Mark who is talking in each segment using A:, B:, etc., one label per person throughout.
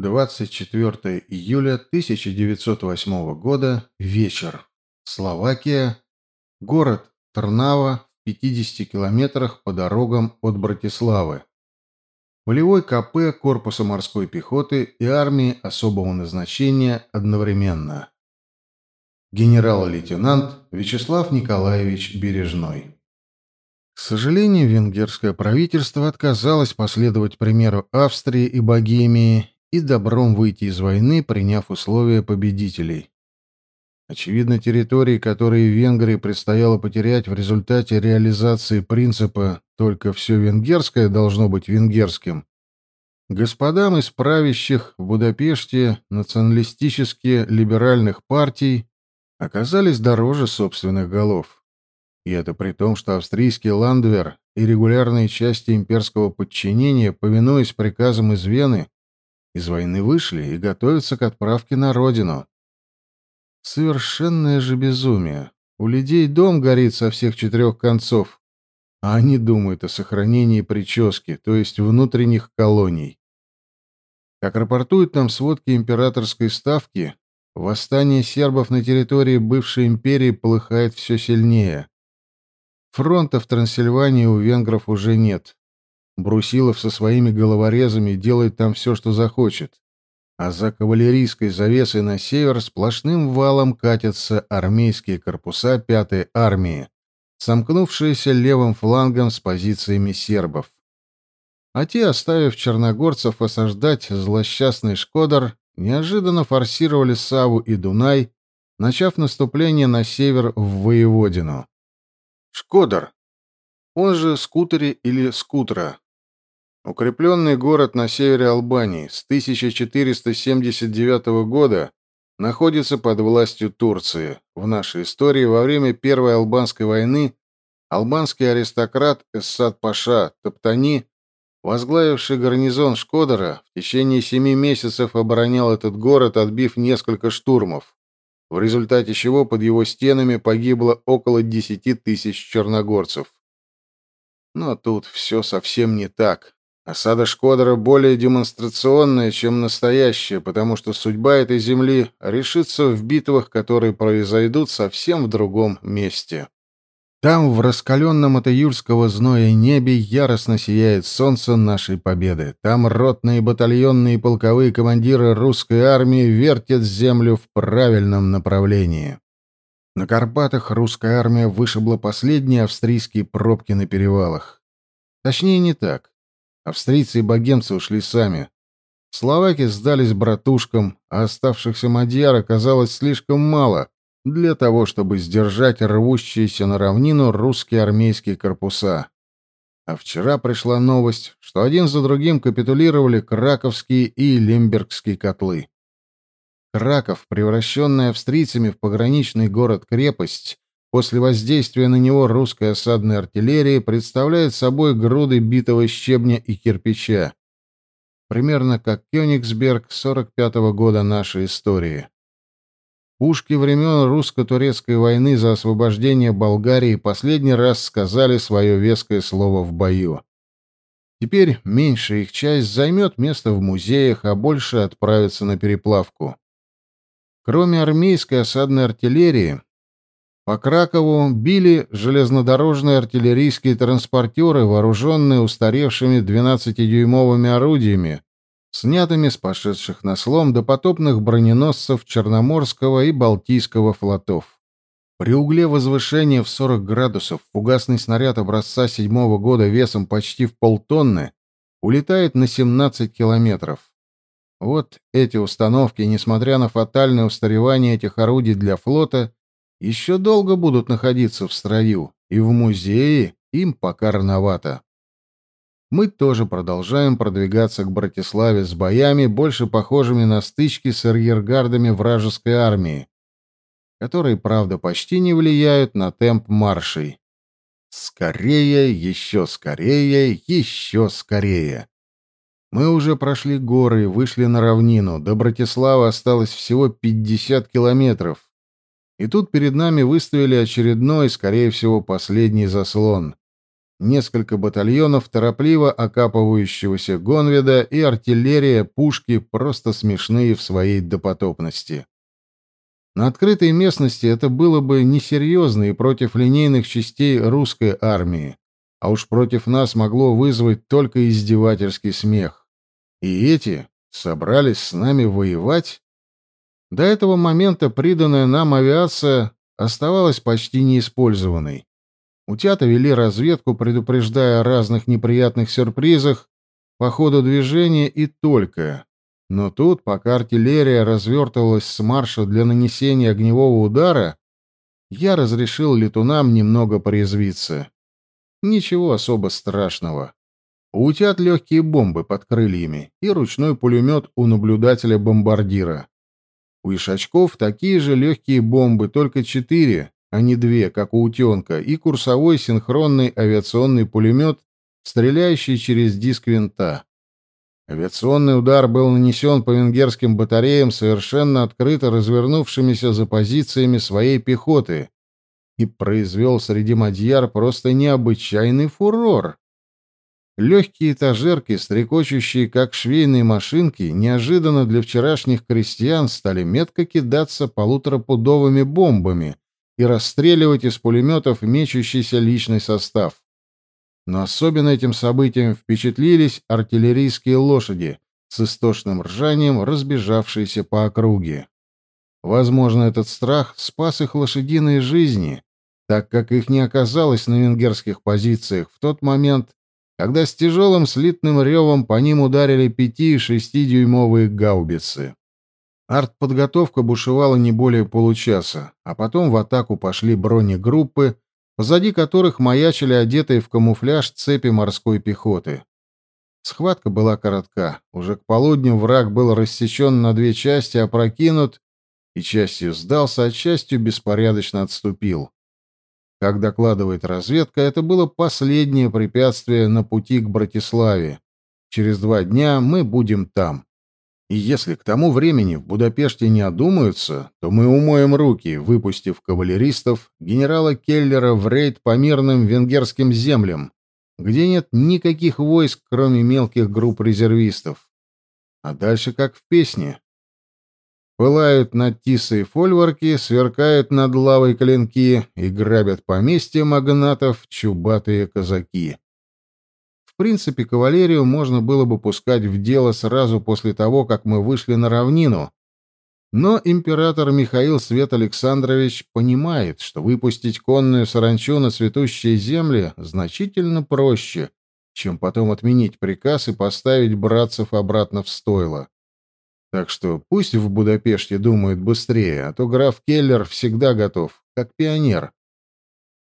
A: 24 июля 1908 года. Вечер. Словакия. Город Трнава в 50 километрах по дорогам от Братиславы. Полевой КП Корпуса морской пехоты и армии особого назначения одновременно. Генерал-лейтенант Вячеслав Николаевич Бережной. К сожалению, венгерское правительство отказалось последовать примеру Австрии и Богемии и добром выйти из войны, приняв условия победителей. Очевидно, территории, которые Венгрии предстояло потерять в результате реализации принципа «только все венгерское должно быть венгерским», господам из правящих в Будапеште националистически либеральных партий оказались дороже собственных голов. И это при том, что австрийский ландвер и регулярные части имперского подчинения, повинуясь приказам из Вены, из войны вышли и готовятся к отправке на родину. Совершенное же безумие. У людей дом горит со всех четырех концов, а они думают о сохранении прически, то есть внутренних колоний. Как рапортуют нам сводки императорской ставки, восстание сербов на территории бывшей империи полыхает все сильнее. Фронта в Трансильвании у венгров уже нет. Брусилов со своими головорезами делает там все, что захочет. А за кавалерийской завесой на север сплошным валом катятся армейские корпуса Пятой армии, сомкнувшиеся левым флангом с позициями сербов. А те, оставив черногорцев осаждать злосчастный Шкодар, неожиданно форсировали Саву и Дунай, начав наступление на север в Воеводину. Шкодар, он же Скутери или Скутра. Укрепленный город на севере Албании с 1479 года находится под властью Турции. В нашей истории во время Первой Албанской войны албанский аристократ Эссад-Паша Топтани, возглавивший гарнизон Шкодера, в течение семи месяцев оборонял этот город, отбив несколько штурмов в результате чего под его стенами погибло около десяти тысяч черногорцев. Но тут все совсем не так. Осада Шкодера более демонстрационная, чем настоящая, потому что судьба этой земли решится в битвах, которые произойдут совсем в другом месте. Там, в раскаленном от июльского зноя небе, яростно сияет солнце нашей победы. Там ротные, батальонные и полковые командиры русской армии вертят землю в правильном направлении. На Карпатах русская армия вышибла последние австрийские пробки на перевалах. Точнее, не так. Австрийцы и богемцы ушли сами. Словаки сдались братушкам, а оставшихся мадьяр оказалось слишком мало, для того, чтобы сдержать рвущиеся на равнину русские армейские корпуса. А вчера пришла новость, что один за другим капитулировали краковские и лембергские котлы. Краков, превращенный австрийцами в пограничный город-крепость, после воздействия на него русской осадной артиллерии представляет собой груды битого щебня и кирпича, примерно как Кёнигсберг 45 -го года нашей истории. Пушки времен русско-турецкой войны за освобождение Болгарии последний раз сказали свое веское слово в бою. Теперь меньшая их часть займет место в музеях, а больше отправится на переплавку. Кроме армейской осадной артиллерии, по Кракову били железнодорожные артиллерийские транспортеры, вооруженные устаревшими 12-дюймовыми орудиями, снятыми с пошедших на слом допотопных броненосцев Черноморского и Балтийского флотов. При угле возвышения в 40 градусов фугасный снаряд образца седьмого года весом почти в полтонны улетает на 17 километров. Вот эти установки, несмотря на фатальное устаревание этих орудий для флота, еще долго будут находиться в строю, и в музее им пока рановато мы тоже продолжаем продвигаться к Братиславе с боями, больше похожими на стычки с арьергардами вражеской армии, которые, правда, почти не влияют на темп маршей. Скорее, еще скорее, еще скорее. Мы уже прошли горы вышли на равнину. До Братиславы осталось всего 50 километров. И тут перед нами выставили очередной, скорее всего, последний заслон. несколько батальонов торопливо окапывающегося Гонведа и артиллерия, пушки просто смешные в своей допотопности. На открытой местности это было бы несерьезно и против линейных частей русской армии, а уж против нас могло вызвать только издевательский смех. И эти собрались с нами воевать? До этого момента приданная нам авиация оставалась почти неиспользованной. Утята вели разведку, предупреждая о разных неприятных сюрпризах по ходу движения и только. Но тут, пока артиллерия развертывалась с марша для нанесения огневого удара, я разрешил летунам немного порезвиться. Ничего особо страшного. У утят легкие бомбы под крыльями и ручной пулемет у наблюдателя-бомбардира. У ишачков такие же легкие бомбы, только четыре, а не две, как у утенка, и курсовой синхронный авиационный пулемет, стреляющий через диск винта. Авиационный удар был нанесен по венгерским батареям совершенно открыто развернувшимися за позициями своей пехоты и произвел среди мадьяр просто необычайный фурор. Легкие этажерки, стрекочущие как швейные машинки, неожиданно для вчерашних крестьян стали метко кидаться полуторапудовыми бомбами — и расстреливать из пулеметов мечущийся личный состав. Но особенно этим событием впечатлились артиллерийские лошади с истошным ржанием, разбежавшиеся по округе. Возможно, этот страх спас их лошадиные жизни, так как их не оказалось на венгерских позициях в тот момент, когда с тяжелым слитным ревом по ним ударили пяти- и шестидюймовые гаубицы. Артподготовка бушевала не более получаса, а потом в атаку пошли бронегруппы, позади которых маячили одетые в камуфляж цепи морской пехоты. Схватка была коротка. Уже к полудню враг был рассечен на две части, опрокинут, и частью сдался, а частью беспорядочно отступил. Как докладывает разведка, это было последнее препятствие на пути к Братиславе. Через два дня мы будем там. И если к тому времени в Будапеште не одумаются, то мы умоем руки, выпустив кавалеристов генерала Келлера в рейд по мирным венгерским землям, где нет никаких войск, кроме мелких групп резервистов. А дальше как в песне. Пылают над Тисой фольворки, сверкают над лавой клинки и грабят поместья магнатов чубатые казаки принципе, кавалерию можно было бы пускать в дело сразу после того, как мы вышли на равнину. Но император Михаил Свет Александрович понимает, что выпустить конную саранчу на цветущие земли значительно проще, чем потом отменить приказ и поставить братцев обратно в стойло. Так что пусть в Будапеште думают быстрее, а то граф Келлер всегда готов, как пионер.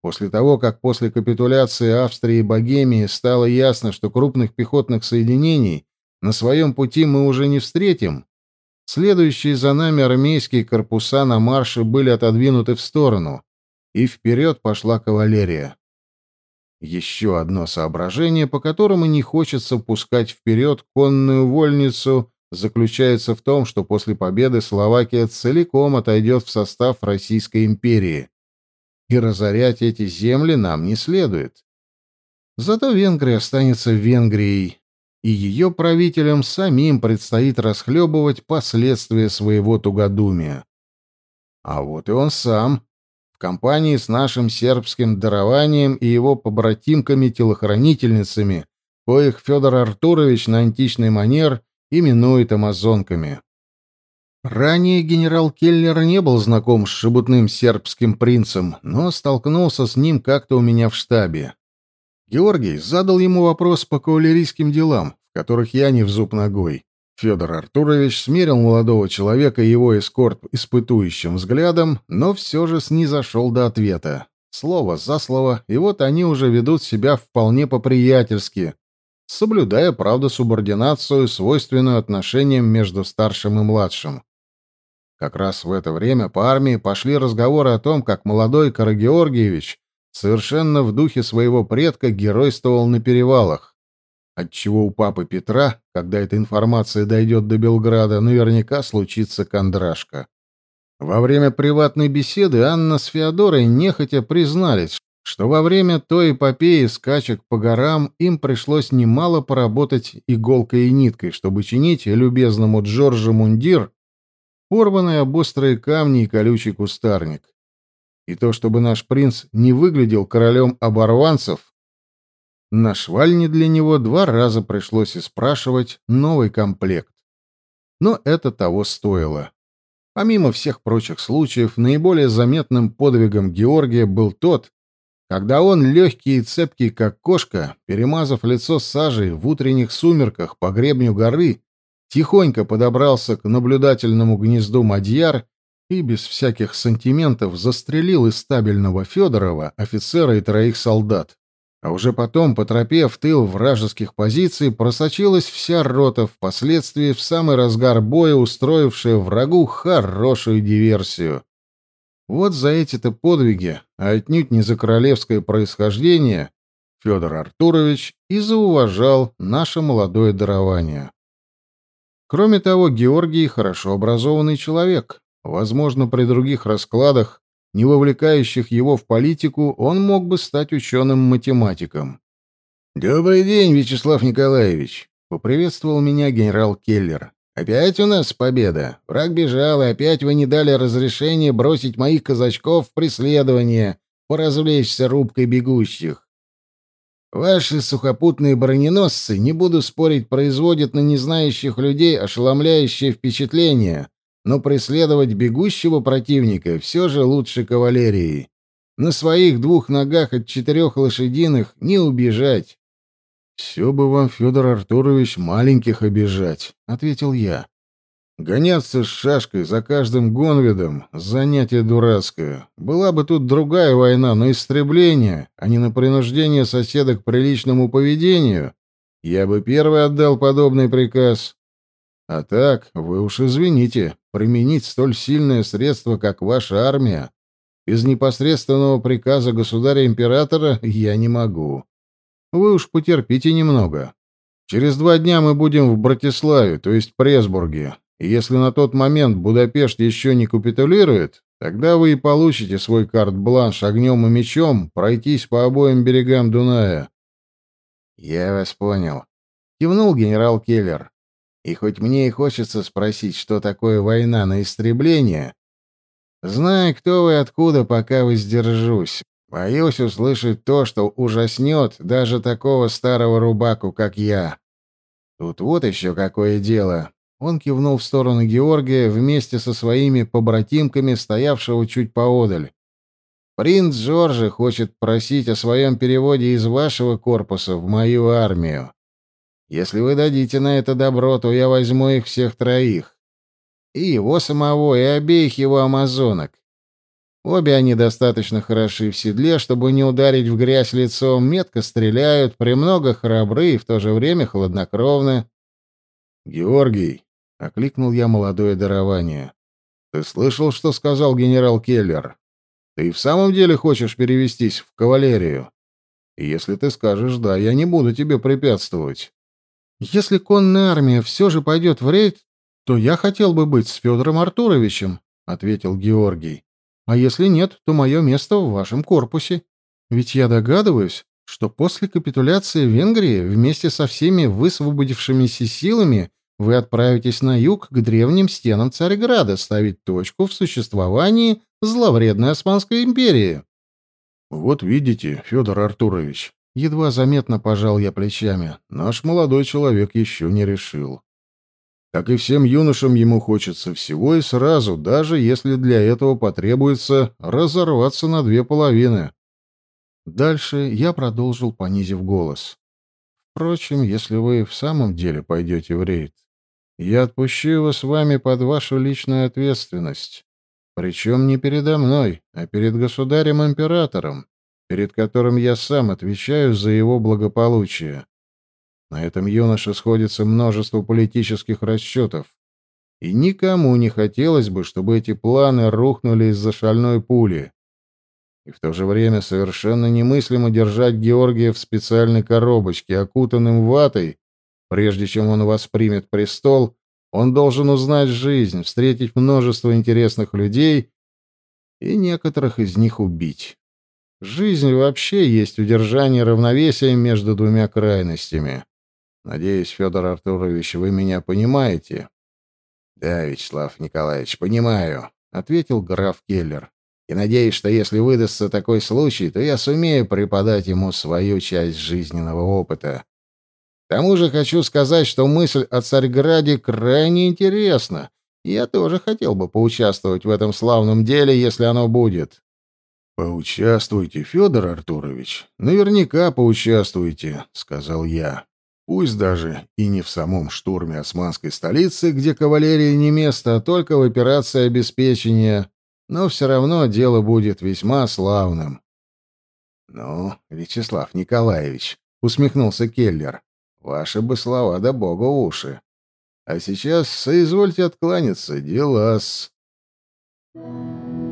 A: После того, как после капитуляции Австрии и Богемии стало ясно, что крупных пехотных соединений на своем пути мы уже не встретим, следующие за нами армейские корпуса на марше были отодвинуты в сторону, и вперед пошла кавалерия. Еще одно соображение, по которому не хочется пускать вперед конную вольницу, заключается в том, что после победы Словакия целиком отойдет в состав Российской империи и разорять эти земли нам не следует. Зато Венгрия останется Венгрией, и ее правителям самим предстоит расхлебывать последствия своего тугодумия. А вот и он сам, в компании с нашим сербским дарованием и его побратимками-телохранительницами, коих Федор Артурович на античный манер именует амазонками. Ранее генерал Келлер не был знаком с шебутным сербским принцем, но столкнулся с ним как-то у меня в штабе. Георгий задал ему вопрос по кавалерийским делам, в которых я не в зуб ногой. Федор Артурович смерил молодого человека и его эскорт испытующим взглядом, но все же снизошел до ответа. Слово за слово, и вот они уже ведут себя вполне по-приятельски, соблюдая, правда, субординацию, свойственную отношениям между старшим и младшим. Как раз в это время по армии пошли разговоры о том, как молодой Карагеоргиевич совершенно в духе своего предка геройствовал на перевалах, отчего у папы Петра, когда эта информация дойдет до Белграда, наверняка случится кондрашка. Во время приватной беседы Анна с Феодорой нехотя признались, что во время той эпопеи скачек по горам им пришлось немало поработать иголкой и ниткой, чтобы чинить любезному Джорджу мундир, порванный об острые камни и колючий кустарник. И то, чтобы наш принц не выглядел королем оборванцев, на швальне для него два раза пришлось и спрашивать новый комплект. Но это того стоило. Помимо всех прочих случаев, наиболее заметным подвигом Георгия был тот, когда он, легкий и цепкий, как кошка, перемазав лицо сажей в утренних сумерках по гребню горы, тихонько подобрался к наблюдательному гнезду Мадьяр и без всяких сантиментов застрелил из стабильного Федорова офицера и троих солдат. А уже потом по тропе в тыл вражеских позиций просочилась вся рота, впоследствии в самый разгар боя устроившая врагу хорошую диверсию. Вот за эти-то подвиги, а отнюдь не за королевское происхождение, Федор Артурович и зауважал наше молодое дарование. Кроме того, Георгий хорошо образованный человек. Возможно, при других раскладах не вовлекающих его в политику, он мог бы стать ученым-математиком.
B: «Добрый день, Вячеслав Николаевич!» — поприветствовал меня генерал Келлер. «Опять у нас победа. Враг бежал, и опять вы не дали разрешения бросить моих казачков в преследование, поразвлечься рубкой бегущих. Ваши сухопутные броненосцы, не буду спорить, производят на незнающих людей ошеломляющее впечатление, но преследовать бегущего противника все же лучше кавалерии. На своих двух ногах от четырех лошадиных не убежать.
A: — Все бы вам, Федор Артурович, маленьких обижать, — ответил я. — Гоняться с шашкой за каждым гонвидом — занятие дурацкое. Была бы тут другая война, но истребление, а не на принуждение соседа к приличному поведению, я бы первый отдал подобный приказ. А так, вы уж извините, применить столь сильное средство, как ваша армия, без непосредственного приказа государя-императора я не могу. Вы уж потерпите немного. Через два дня мы будем в Братиславе, то есть Пресбурге, и если на тот момент Будапешт еще не капитулирует, тогда вы и получите свой карт-бланш огнем и мечом пройтись по обоим берегам Дуная.
B: — Я вас понял. — кивнул генерал Келлер. И хоть мне и хочется спросить, что такое война на истребление, зная, кто вы и откуда, пока вы сдержусь. Боюсь услышать то, что ужаснет даже такого старого рубаку, как я. Тут вот еще какое дело. Он кивнул в сторону Георгия вместе со своими побратимками, стоявшего чуть поодаль. Принц Джорджи хочет просить о своем переводе из вашего корпуса в мою армию. Если вы дадите на это добро, то я возьму их всех троих. И его самого, и обеих его амазонок. Обе они достаточно хороши в седле, чтобы не ударить в грязь лицом, метко стреляют, премного храбры и в то же время хладнокровны.
A: «Георгий», — окликнул я молодое дарование, — «ты слышал, что сказал генерал Келлер? Ты в самом деле хочешь перевестись в кавалерию? И если ты скажешь «да», я не буду тебе препятствовать».
C: Если конная армия все же пойдет в рейд, то я хотел бы быть с Федором Артуровичем, — ответил Георгий. А если нет, то мое место в вашем корпусе. Ведь я догадываюсь, что после капитуляции Венгрии вместе со всеми высвободившимися силами вы отправитесь на юг к древним стенам Царьграда ставить точку в существовании зловредной Османской империи.
A: Вот видите, Федор Артурович, Едва заметно пожал я плечами. Наш молодой человек еще не решил. Как и всем юношам, ему хочется всего и сразу, даже если для этого потребуется разорваться на две половины. Дальше я продолжил, понизив голос. Впрочем, если вы в самом деле пойдете в рейд, я отпущу его с вами под вашу личную ответственность. Причем не передо мной, а перед государем-императором перед которым я сам отвечаю за его благополучие. На этом юноше сходится множество политических расчетов, и никому не хотелось бы, чтобы эти планы рухнули из-за шальной пули. И в то же время совершенно немыслимо держать Георгия в специальной коробочке, окутанным ватой, прежде чем он воспримет престол, он должен узнать жизнь, встретить множество интересных людей и некоторых из них убить. Жизнь вообще есть удержание равновесия между двумя крайностями. Надеюсь, Федор Артурович, вы меня понимаете?
B: Да, Вячеслав Николаевич, понимаю, ответил граф Келлер. И надеюсь, что если выдастся такой случай, то я сумею преподать ему свою часть жизненного опыта. К тому же хочу сказать, что мысль о Царьграде крайне интересна. Я тоже хотел бы поучаствовать в этом славном деле, если оно будет.
A: Поучаствуйте, Федор Артурович. Наверняка поучаствуйте, сказал я. Пусть даже и не в самом штурме османской столицы, где кавалерия не место, а только в операции обеспечения, но все равно дело будет весьма славным.
B: — Ну, Вячеслав Николаевич, — усмехнулся Келлер, — ваши бы слова да бога уши. А сейчас соизвольте откланяться, дела-с. Thank you.